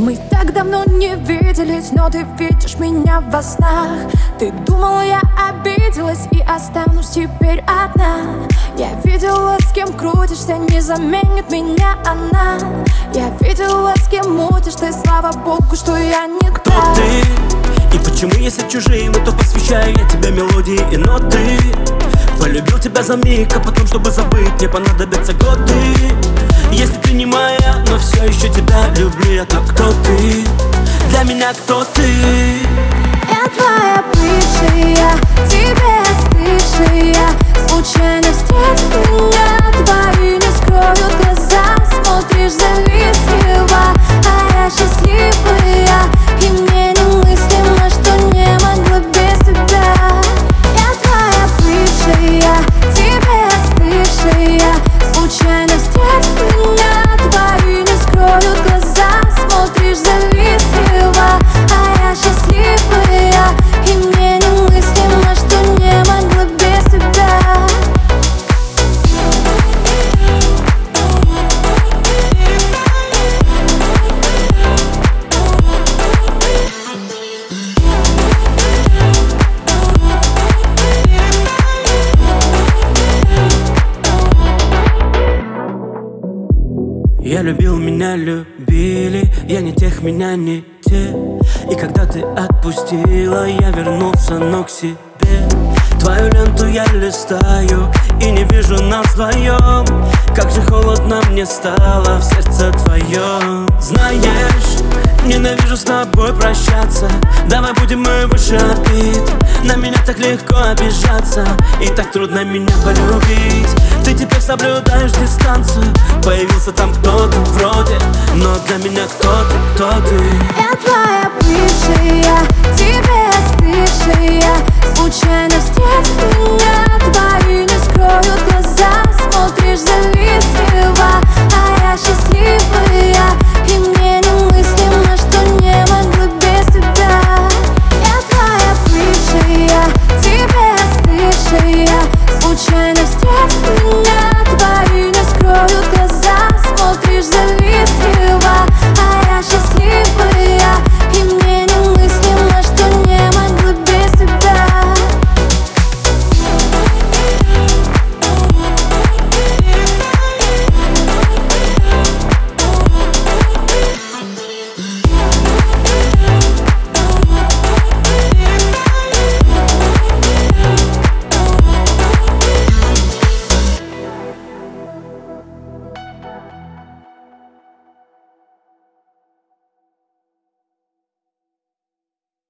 Мы так давно не виделись, но ты видишь меня во снах. Ты думала, я обиделась и останусь теперь одна. Я видела, с кем крутишься, не заменит меня она. Я видела, с кем мутишь ты, слава богу, что я не Кто та. ты? И почему, если чужие, то посвящаю я тебе мелодии и ноты? Полюбил тебя за миг, а потом, чтобы забыть, мне понадобятся годы Если ты не моя, но все еще тебя люблю я, так кто ты? Для меня кто ты? Я твоя бывшая, Я любил, меня любили Я не тех, меня не те. И когда ты отпустила Я вернулся, но к себе. Твою ленту я листаю И не вижу нас вдвоем. Как же холодно мне стало В сердце твоем. Знаешь, ненавижу с тобой прощаться. Давай будем мы выше обид На меня так легко обижаться. И так трудно меня полюбить. Ты теперь соблюдаешь дистанцию. Появился там кто-то вроде. Но для меня кто ты, кто ты? Я твоя бывшая, тебе остывшая Случайно встретив